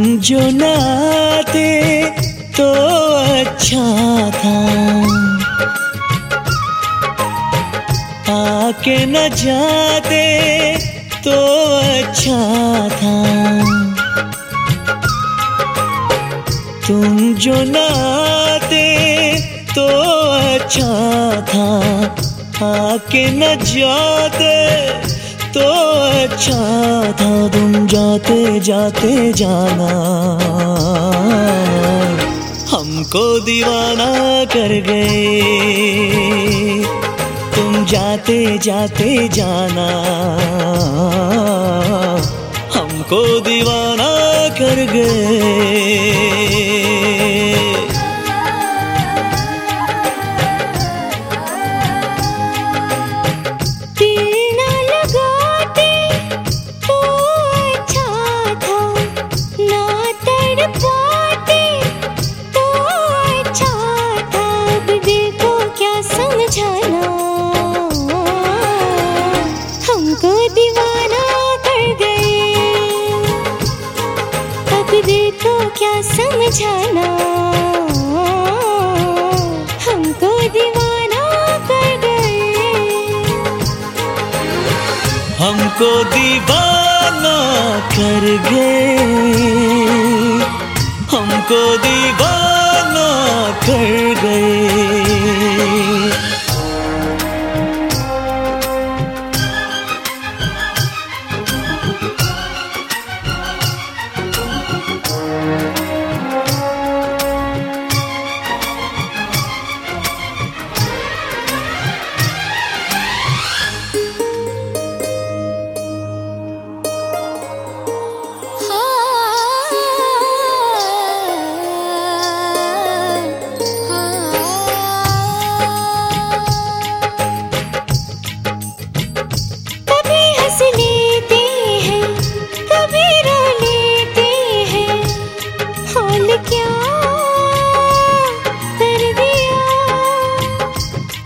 तुम जो नाते तो अच्छा था। आके न जाते तो अच्छा था। तुम जो नाते तो अच्छा था। आके न जाते तो अच्छा था तुम जाते जाते जाना। हमको दीवाना कर गए। तुम जाते जाते जाना। हमको दीवाना कर गए। कर गए हमको दीवाना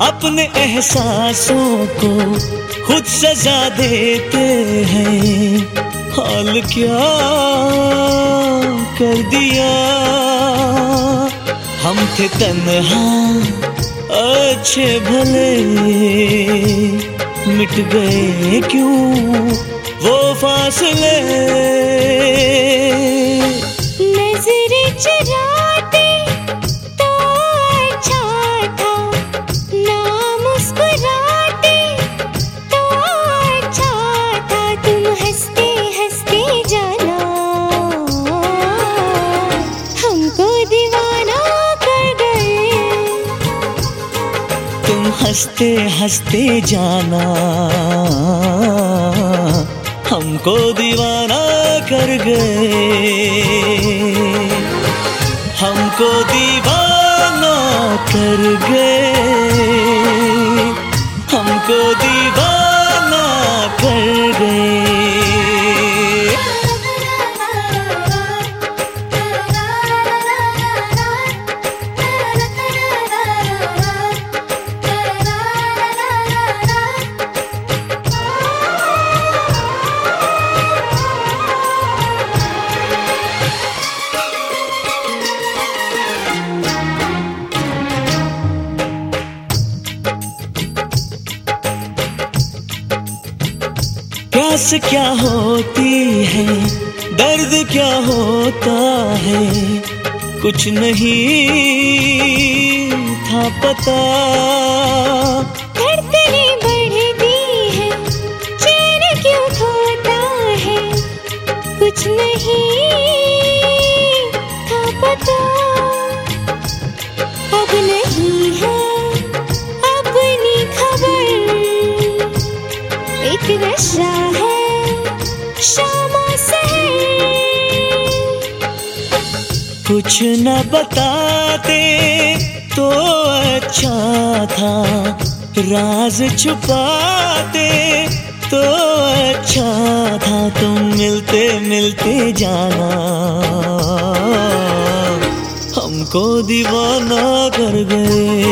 अपने एहसासों को खुद सजा देते हैं। हाल क्या कर दिया? हम थे तन्हा, अच्छे भले। मिट गए क्यों? वो फासले हँसते हँसते जाना। हमको दीवाना कर गए। हमको दीवाना कर गए। प्यास क्या होती है? दर्द क्या होता है? कुछ नहीं था पता। कुछ न बताते तो अच्छा था। राज छुपाते तो अच्छा था। तुम मिलते मिलते जाना। हमको दीवाना कर गए